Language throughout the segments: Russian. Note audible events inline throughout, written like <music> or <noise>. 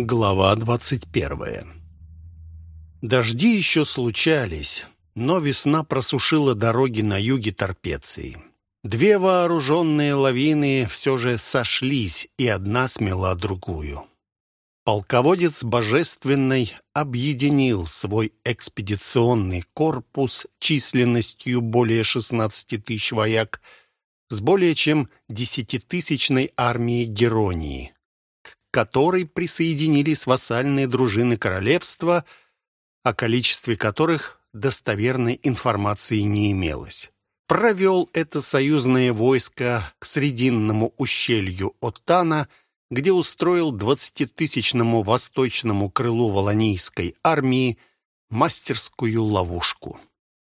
Глава двадцать первая Дожди еще случались, но весна просушила дороги на юге Торпеции. Две вооруженные лавины все же сошлись, и одна смела другую. Полководец Божественный объединил свой экспедиционный корпус численностью более 16 тысяч вояк с более чем десятитысячной армией Геронии, которой присоединились вассальные дружины королевства, о количестве которых достоверной информации не имелось. Провел это союзное войско к срединному ущелью Оттана, где устроил двадцатитысячному восточному крылу Волонийской армии мастерскую ловушку.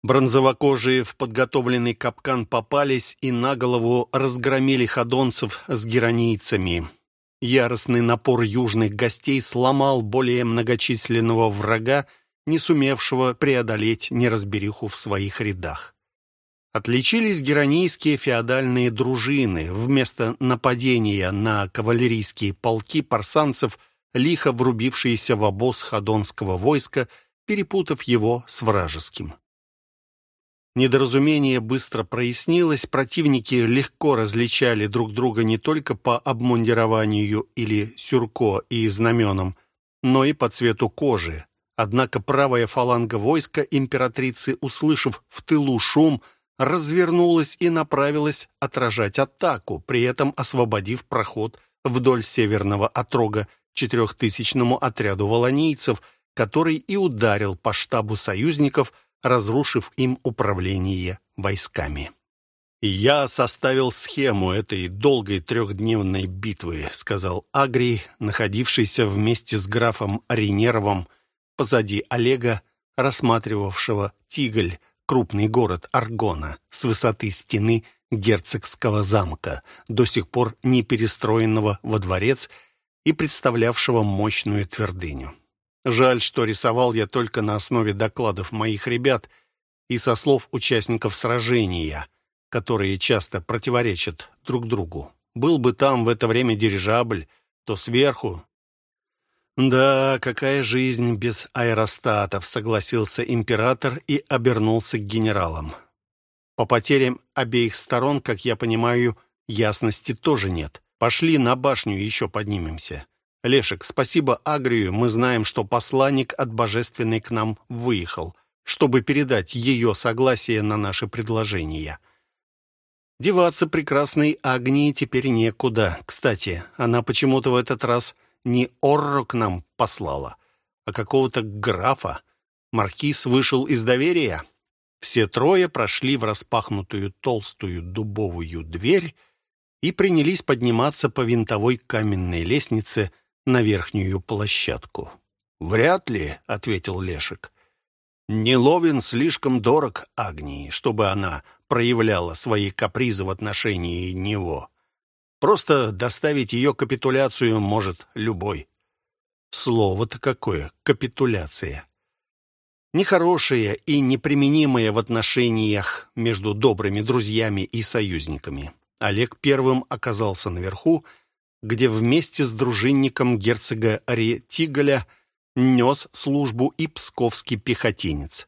Бронзовокожие в подготовленный капкан попались и на голову разгромили ходонцев с геронийцами. Яростный напор южных гостей сломал более многочисленного врага, не сумевшего преодолеть неразбериху в своих рядах. Отличились геронийские феодальные дружины. Вместо нападения на кавалерийские полки парсанцев, лихо врубившиеся в обоз ходонского войска, перепутав его с вражеским. Недоразумение быстро прояснилось, противники легко различали друг друга не только по обмундированию или сюрко и знаменам, но и по цвету кожи. Однако правая фаланга войска императрицы, услышав в тылу шум, развернулась и направилась отражать атаку, при этом освободив проход вдоль северного отрога четырехтысячному отряду волонийцев, который и ударил по штабу союзников – разрушив им управление войсками. «Я составил схему этой долгой трехдневной битвы», — сказал Агрий, находившийся вместе с графом Ренеровым позади Олега, рассматривавшего Тиголь, крупный город Аргона, с высоты стены герцогского замка, до сих пор не перестроенного во дворец и представлявшего мощную твердыню. Жаль, что рисовал я только на основе докладов моих ребят и со слов участников сражения, которые часто противоречат друг другу. Был бы там в это время дирижабль, то сверху... «Да, какая жизнь без аэростатов», — согласился император и обернулся к генералам. «По потерям обеих сторон, как я понимаю, ясности тоже нет. Пошли на башню еще поднимемся». Лешек, спасибо Агрию, мы знаем, что посланник от Божественной к нам выехал, чтобы передать ее согласие на наши предложения. Деваться прекрасной Агнии теперь некуда. Кстати, она почему-то в этот раз не Орро к нам послала, а какого-то графа. Маркиз вышел из доверия. Все трое прошли в распахнутую толстую дубовую дверь и принялись подниматься по винтовой каменной лестнице, на верхнюю площадку. «Вряд ли», — ответил Лешек. «Неловин слишком дорог Агнии, чтобы она проявляла свои капризы в отношении него. Просто доставить ее капитуляцию может любой». Слово-то какое — капитуляция. Нехорошее и неприменимое в отношениях между добрыми друзьями и союзниками. Олег первым оказался наверху где вместе с дружинником герцога Ретиголя нес службу и псковский пехотинец.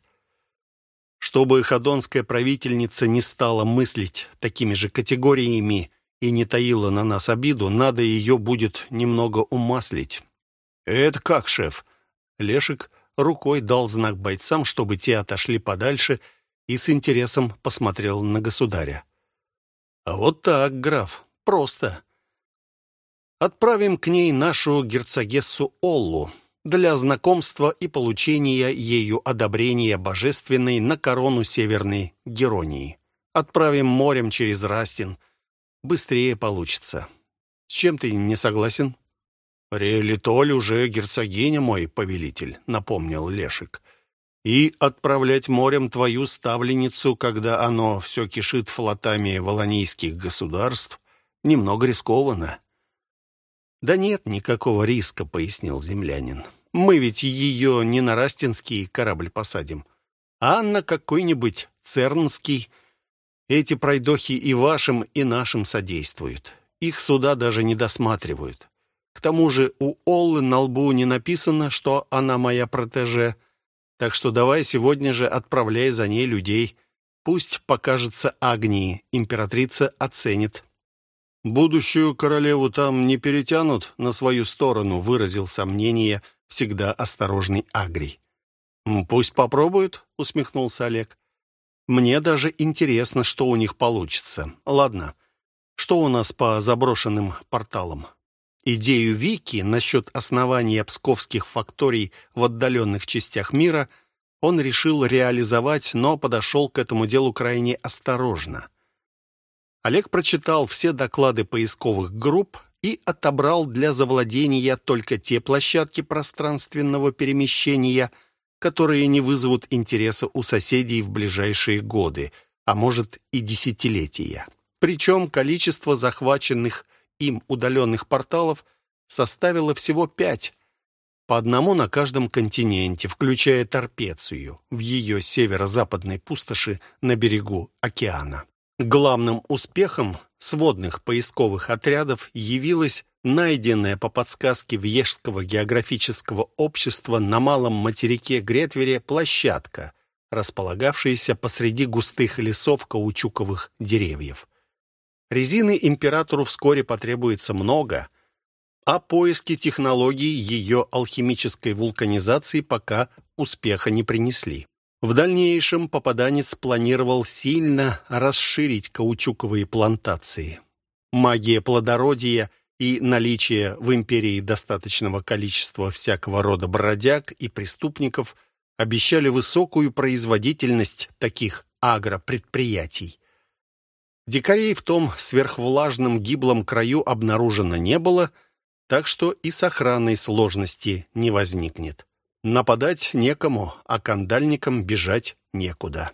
Чтобы ходонская правительница не стала мыслить такими же категориями и не таила на нас обиду, надо ее будет немного умаслить. «Это как, шеф?» Лешик рукой дал знак бойцам, чтобы те отошли подальше, и с интересом посмотрел на государя. «А вот так, граф, просто. Отправим к ней нашу герцогессу Оллу для знакомства и получения ею одобрения божественной на корону Северной Геронии. Отправим морем через Растин. Быстрее получится. С чем ты не согласен? Реалитоль уже герцогиня мой, повелитель, напомнил Лешик. И отправлять морем твою ставленницу, когда оно все кишит флотами волонийских государств, немного рискованно. «Да нет никакого риска», — пояснил землянин. «Мы ведь ее не на Растинский корабль посадим, а на какой-нибудь Цернский. Эти пройдохи и вашим, и нашим содействуют. Их суда даже не досматривают. К тому же у Оллы на лбу не написано, что она моя протеже. Так что давай сегодня же отправляй за ней людей. Пусть покажется Агнии, императрица оценит». «Будущую королеву там не перетянут на свою сторону», выразил сомнение всегда осторожный Агрий. «Пусть попробуют», — усмехнулся Олег. «Мне даже интересно, что у них получится. Ладно, что у нас по заброшенным порталам?» Идею Вики насчет основания псковских факторий в отдаленных частях мира он решил реализовать, но подошел к этому делу крайне осторожно. Олег прочитал все доклады поисковых групп и отобрал для завладения только те площадки пространственного перемещения, которые не вызовут интереса у соседей в ближайшие годы, а может и десятилетия. Причем количество захваченных им удаленных порталов составило всего пять, по одному на каждом континенте, включая Торпецию в ее северо-западной пустоши на берегу океана. Главным успехом сводных поисковых отрядов явилась найденная по подсказке Вьежского географического общества на малом материке Гретвере площадка, располагавшаяся посреди густых лесов каучуковых деревьев. Резины императору вскоре потребуется много, а поиски технологий ее алхимической вулканизации пока успеха не принесли. В дальнейшем попаданец планировал сильно расширить каучуковые плантации. Магия плодородия и наличие в империи достаточного количества всякого рода бродяг и преступников обещали высокую производительность таких агропредприятий. Дикарей в том сверхвлажном гиблом краю обнаружено не было, так что и с охраной сложности не возникнет. Нападать некому, а кандальникам бежать некуда.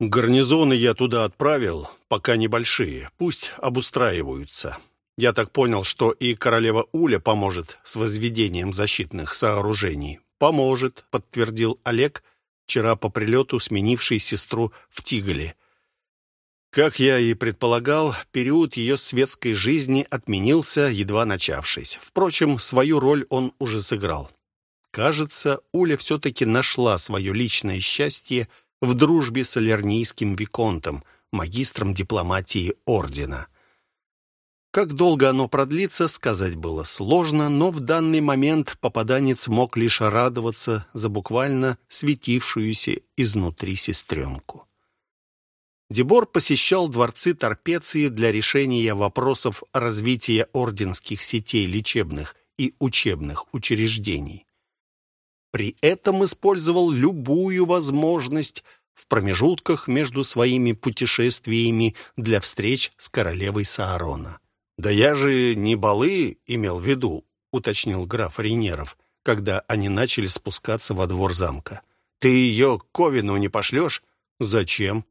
Гарнизоны я туда отправил, пока небольшие, пусть обустраиваются. Я так понял, что и королева Уля поможет с возведением защитных сооружений. Поможет, подтвердил Олег, вчера по прилету сменивший сестру в Тигале. Как я и предполагал, период ее светской жизни отменился, едва начавшись. Впрочем, свою роль он уже сыграл. Кажется, Уля все-таки нашла свое личное счастье в дружбе с алернийским виконтом, магистром дипломатии ордена. Как долго оно продлится, сказать было сложно, но в данный момент попаданец мог лишь радоваться за буквально светившуюся изнутри сестренку. Дебор посещал дворцы Торпеции для решения вопросов развития орденских сетей лечебных и учебных учреждений. При этом использовал любую возможность в промежутках между своими путешествиями для встреч с королевой Саарона. «Да я же не балы имел в виду», — уточнил граф Рейнеров, когда они начали спускаться во двор замка. «Ты ее к Ковину не пошлешь?» «Зачем?»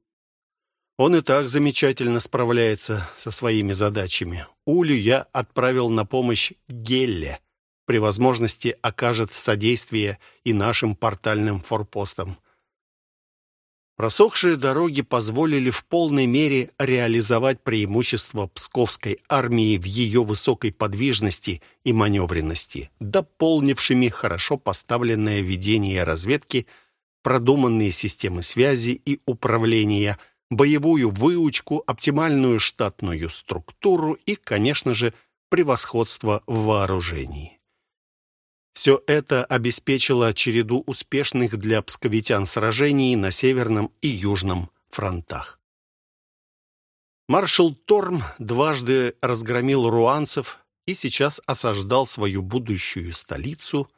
Он и так замечательно справляется со своими задачами. Улю я отправил на помощь Гелле — при возможности окажет содействие и нашим портальным форпостам. Просохшие дороги позволили в полной мере реализовать преимущество Псковской армии в ее высокой подвижности и маневренности, дополнившими хорошо поставленное ведение разведки, продуманные системы связи и управления, боевую выучку, оптимальную штатную структуру и, конечно же, превосходство в вооружении. Все это обеспечило череду успешных для псковитян сражений на Северном и Южном фронтах. Маршал Торм дважды разгромил руанцев и сейчас осаждал свою будущую столицу.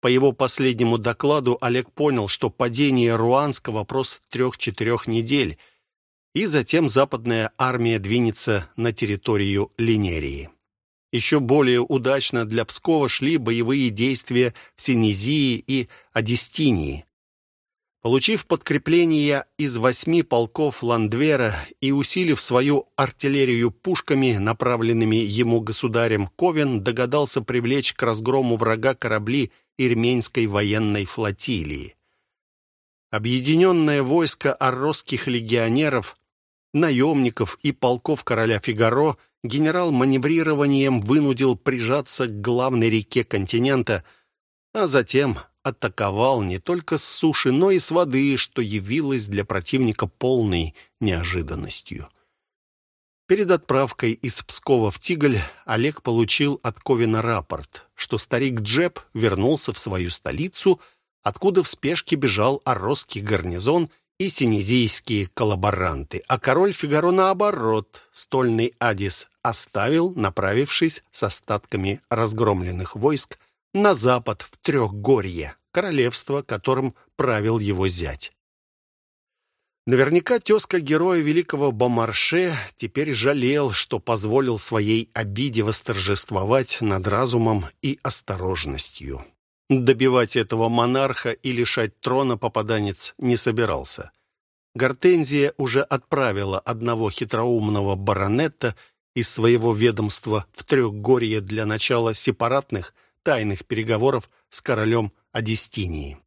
По его последнему докладу Олег понял, что падение Руанска – вопрос трех-четырех недель, и затем западная армия двинется на территорию Линерии. Еще более удачно для Пскова шли боевые действия в Синезии и Одестинии. Получив подкрепление из восьми полков Ландвера и усилив свою артиллерию пушками, направленными ему государем, Ковен догадался привлечь к разгрому врага корабли Ирменской военной флотилии. Объединенное войско арросских легионеров, наемников и полков короля Фигаро генерал маневрированием вынудил прижаться к главной реке континента, а затем атаковал не только с суши, но и с воды, что явилось для противника полной неожиданностью. Перед отправкой из Пскова в Тиголь Олег получил от Ковина рапорт, что старик Джеб вернулся в свою столицу, откуда в спешке бежал Оросский гарнизон и синезийские коллаборанты, а король Фигаро, наоборот, стольный Адис оставил, направившись с остатками разгромленных войск на запад в Трехгорье, королевство, которым правил его зять. Наверняка тезка героя великого Бомарше теперь жалел, что позволил своей обиде восторжествовать над разумом и осторожностью. Добивать этого монарха и лишать трона попаданец не собирался. Гортензия уже отправила одного хитроумного баронета из своего ведомства в Трехгорье для начала сепаратных тайных переговоров с королем Адестинии.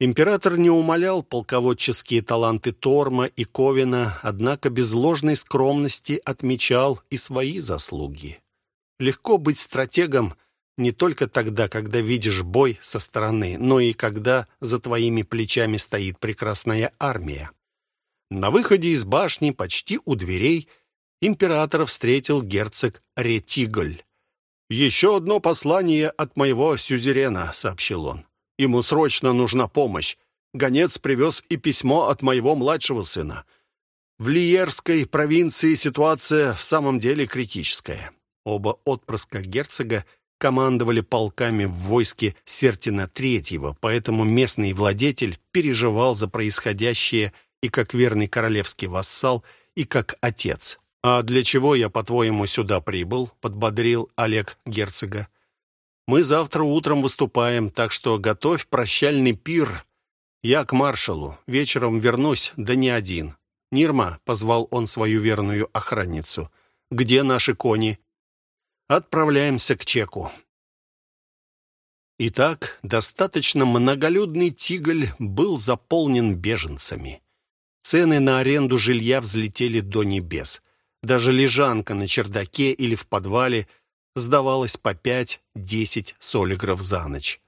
Император не умолял полководческие таланты Торма и Ковина, однако без ложной скромности отмечал и свои заслуги. Легко быть стратегом – не только тогда, когда видишь бой со стороны, но и когда за твоими плечами стоит прекрасная армия. На выходе из башни, почти у дверей, императора встретил герцог Ретиголь. «Еще одно послание от моего сюзерена», — сообщил он. «Ему срочно нужна помощь. Гонец привез и письмо от моего младшего сына. В Лиерской провинции ситуация в самом деле критическая». Оба отпрыска герцога командовали полками в войске Сертина Третьего, поэтому местный владетель переживал за происходящее и как верный королевский вассал, и как отец. «А для чего я, по-твоему, сюда прибыл?» — подбодрил Олег герцога. «Мы завтра утром выступаем, так что готовь прощальный пир. Я к маршалу. Вечером вернусь, да не один. Нирма», — позвал он свою верную охранницу. «Где наши кони?» Отправляемся к Чеку. Итак, достаточно многолюдный Тиголь был заполнен беженцами. Цены на аренду жилья взлетели до небес. Даже лежанка на чердаке или в подвале сдавалась по 5-10 солигров за ночь.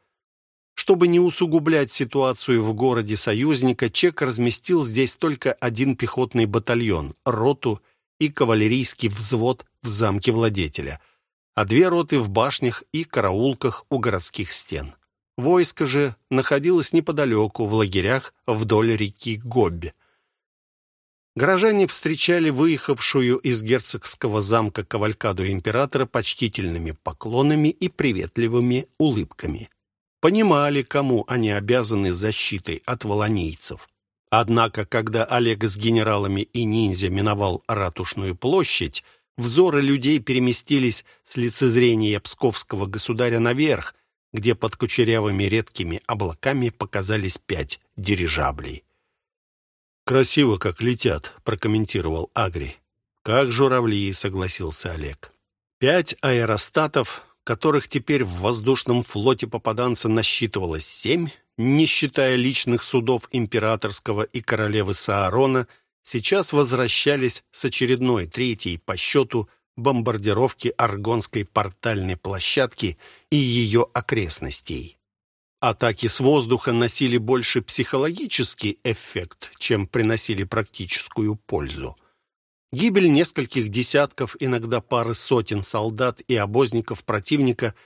Чтобы не усугублять ситуацию в городе союзника, Чек разместил здесь только один пехотный батальон, роту и кавалерийский взвод в замке владетеля – а две роты в башнях и караулках у городских стен. Войско же находилось неподалеку, в лагерях вдоль реки Гобби. Горожане встречали выехавшую из герцогского замка кавалькаду императора почтительными поклонами и приветливыми улыбками. Понимали, кому они обязаны защитой от волонейцев. Однако, когда Олег с генералами и ниндзя миновал Ратушную площадь, Взоры людей переместились с лицезрения псковского государя наверх, где под кучерявыми редкими облаками показались пять дирижаблей. «Красиво, как летят», — прокомментировал Агри. «Как журавли», — согласился Олег. «Пять аэростатов, которых теперь в воздушном флоте попаданца насчитывалось семь, не считая личных судов императорского и королевы Саарона — сейчас возвращались с очередной, третьей по счету, бомбардировки Аргонской портальной площадки и ее окрестностей. Атаки с воздуха носили больше психологический эффект, чем приносили практическую пользу. Гибель нескольких десятков, иногда пары сотен солдат и обозников противника –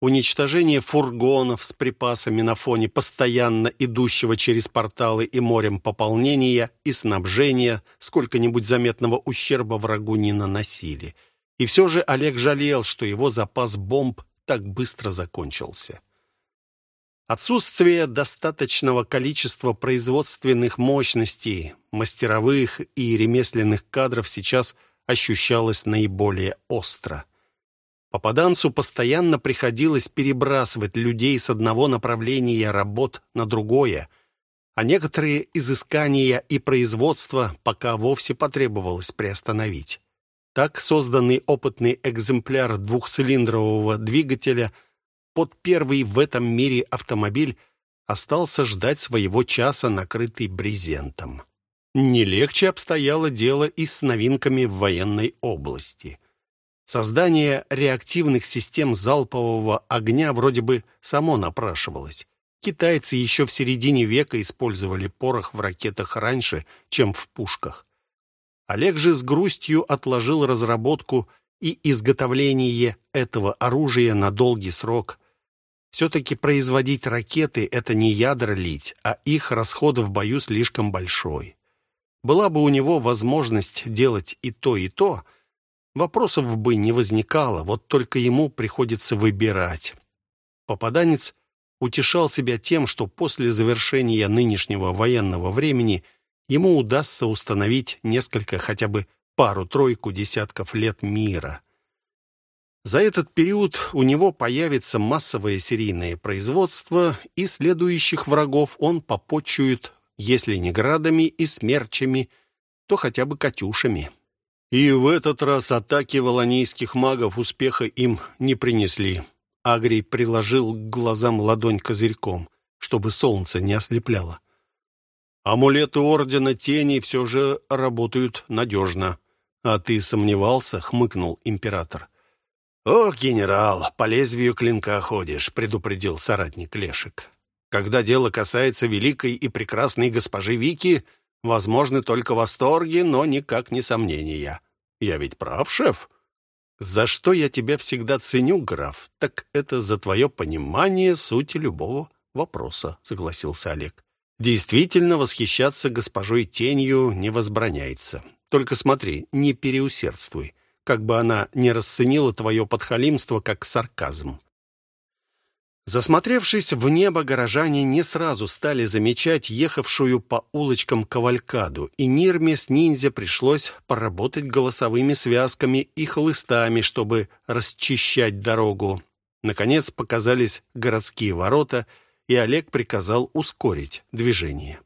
уничтожение фургонов с припасами на фоне постоянно идущего через порталы и морем пополнения и снабжения сколько-нибудь заметного ущерба врагу не наносили. И все же Олег жалел, что его запас бомб так быстро закончился. Отсутствие достаточного количества производственных мощностей, мастеровых и ремесленных кадров сейчас ощущалось наиболее остро. Попаданцу постоянно приходилось перебрасывать людей с одного направления работ на другое, а некоторые изыскания и производства пока вовсе потребовалось приостановить. Так созданный опытный экземпляр двухцилиндрового двигателя под первый в этом мире автомобиль остался ждать своего часа, накрытый брезентом. Не легче обстояло дело и с новинками в военной области. Создание реактивных систем залпового огня вроде бы само напрашивалось. Китайцы еще в середине века использовали порох в ракетах раньше, чем в пушках. Олег же с грустью отложил разработку и изготовление этого оружия на долгий срок. Все-таки производить ракеты — это не ядра лить, а их расход в бою слишком большой. Была бы у него возможность делать и то, и то — Вопросов бы не возникало, вот только ему приходится выбирать. Попаданец утешал себя тем, что после завершения нынешнего военного времени ему удастся установить несколько, хотя бы пару-тройку десятков лет мира. За этот период у него появится массовое серийное производство, и следующих врагов он попочует, если не градами и смерчами, то хотя бы катюшами. И в этот раз атаки волонийских магов успеха им не принесли. Агрий приложил к глазам ладонь козырьком, чтобы солнце не ослепляло. Амулеты Ордена Тени все же работают надежно. А ты сомневался? — хмыкнул император. «Ох, генерал, по лезвию клинка ходишь», — предупредил соратник Лешек. «Когда дело касается великой и прекрасной госпожи Вики, Возможны только восторги, но никак не сомнения. Я ведь прав, шеф? За что я тебя всегда ценю, граф, так это за твое понимание сути любого вопроса, согласился Олег. Действительно, восхищаться госпожой тенью не возбраняется. Только смотри, не переусердствуй, как бы она не расценила твое подхалимство как сарказм. Засмотревшись в небо, горожане не сразу стали замечать ехавшую по улочкам кавалькаду, и Нирме с ниндзя пришлось поработать голосовыми связками и хлыстами, чтобы расчищать дорогу. Наконец показались городские ворота, и Олег приказал ускорить движение.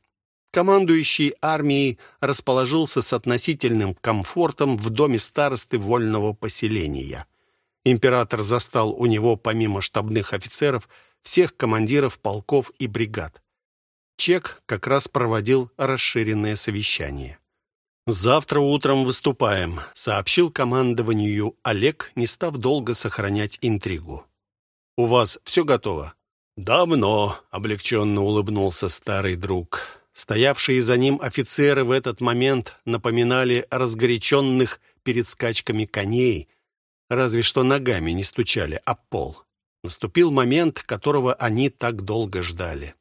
Командующий армией расположился с относительным комфортом в доме старосты вольного поселения – Император застал у него, помимо штабных офицеров, всех командиров полков и бригад. Чек как раз проводил расширенное совещание. «Завтра утром выступаем», — сообщил командованию Олег, не став долго сохранять интригу. «У вас все готово?» «Давно», — облегченно улыбнулся старый друг. Стоявшие за ним офицеры в этот момент напоминали разгоряченных перед скачками коней — разве что ногами не стучали об пол. Наступил момент, которого они так долго ждали.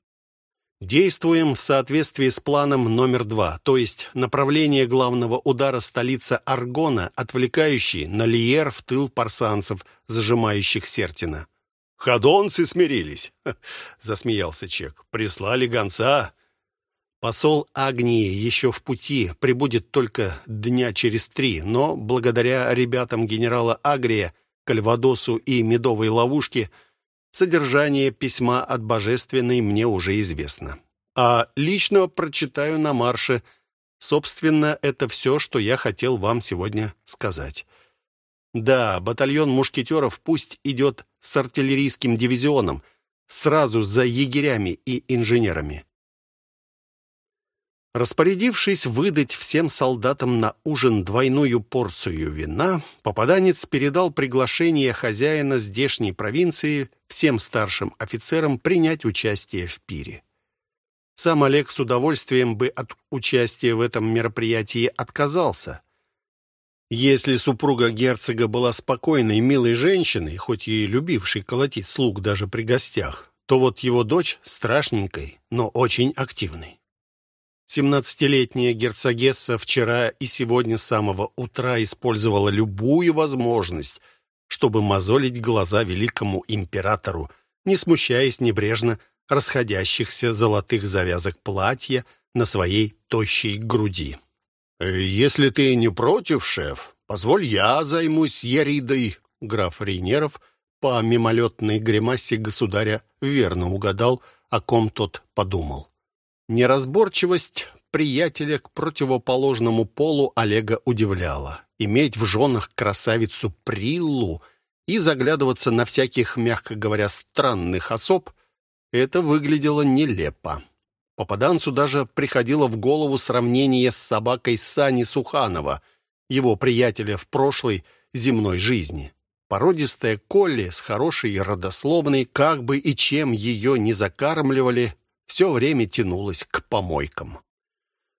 Действуем в соответствии с планом номер два, то есть направление главного удара столица Аргона, отвлекающий на Лиер в тыл парсанцев, зажимающих Сертина. «Ходонцы смирились!» <laughs> — засмеялся Чек. «Прислали гонца. Посол Агнии еще в пути, прибудет только дня через три, но благодаря ребятам генерала Агрия, Кальвадосу и Медовой ловушке, содержание письма от Божественной мне уже известно. А лично прочитаю на марше. Собственно, это все, что я хотел вам сегодня сказать. Да, батальон мушкетеров пусть идет с артиллерийским дивизионом, сразу за егерями и инженерами. Распорядившись выдать всем солдатам на ужин двойную порцию вина, попаданец передал приглашение хозяина здешней провинции всем старшим офицерам принять участие в пире. Сам Олег с удовольствием бы от участия в этом мероприятии отказался. Если супруга герцога была спокойной, милой женщиной, хоть и любившей колотить слуг даже при гостях, то вот его дочь страшненькой, но очень активной. Семнадцатилетняя герцогесса вчера и сегодня с самого утра использовала любую возможность, чтобы мозолить глаза великому императору, не смущаясь небрежно расходящихся золотых завязок платья на своей тощей груди. «Если ты не против, шеф, позволь я займусь Яридой», граф Рейнеров по мимолетной гримасе государя верно угадал, о ком тот подумал. Неразборчивость приятеля к противоположному полу Олега удивляла. Иметь в женах красавицу Приллу и заглядываться на всяких, мягко говоря, странных особ, это выглядело нелепо. Попаданцу даже приходило в голову сравнение с собакой Сани Суханова, его приятеля в прошлой земной жизни. Породистая Колли с хорошей родословной, как бы и чем ее не закармливали, все время тянулась к помойкам.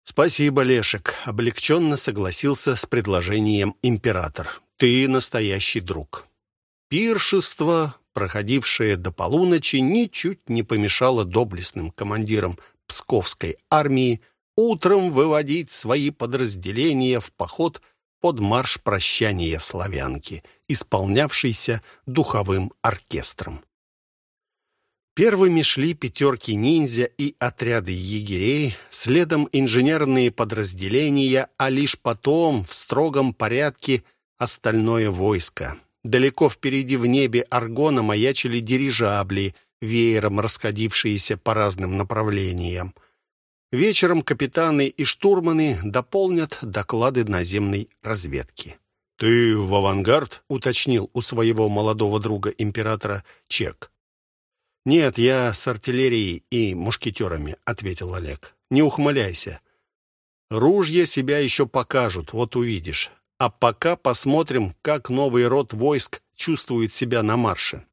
«Спасибо, Лешек», — облегченно согласился с предложением император. «Ты настоящий друг». Пиршество, проходившее до полуночи, ничуть не помешало доблестным командирам Псковской армии утром выводить свои подразделения в поход под марш прощания славянки, исполнявшийся духовым оркестром. Первыми шли пятерки ниндзя и отряды егерей, следом инженерные подразделения, а лишь потом, в строгом порядке, остальное войско. Далеко впереди в небе Аргона маячили дирижабли, веером расходившиеся по разным направлениям. Вечером капитаны и штурманы дополнят доклады наземной разведки. «Ты в авангард?» — уточнил у своего молодого друга императора Чек. «Нет, я с артиллерией и мушкетерами», — ответил Олег. «Не ухмыляйся. Ружья себя еще покажут, вот увидишь. А пока посмотрим, как новый род войск чувствует себя на марше».